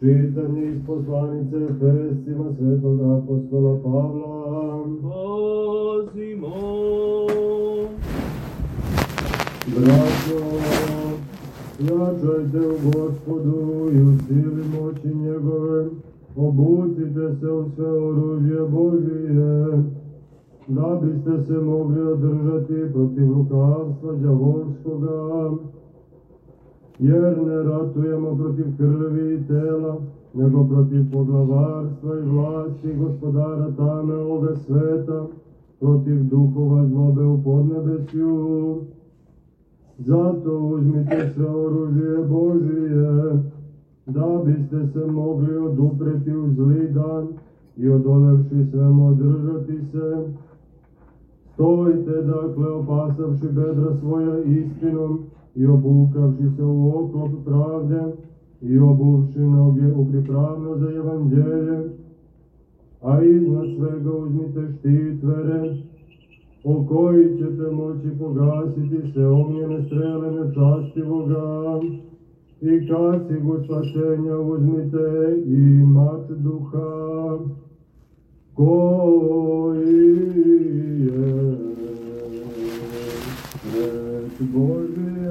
Čitanje iz poslanice Efesima svetog apostola Pavla. Pazimo, Braćo, jačajte u gospodu i u sili moći njegove, obucite se u sve oružje Božije, da biste se mogli održati protiv lukavstva đavolskoga, jer ne ratujemo protiv krvi i tela, nego protiv poglavarstva i vlasti gospodara tame ovoga sveta, protiv duhova zlobe u podnebesju. Zato uzmite sve oružje Božije, da biste se mogli odupreti u zli dan i odolevši svemu održati se. Stojite, dakle, opasavši bedra svoja istinom i obukavši se u oklop pravde i obuvši noge u pripravno za evanđelje, a iznad svega uzmite štit vere, o koji ćete moći pogasiti se ognjene strele nečastivoga, i kacigu spasenja uzmite i mač duha, koji Glory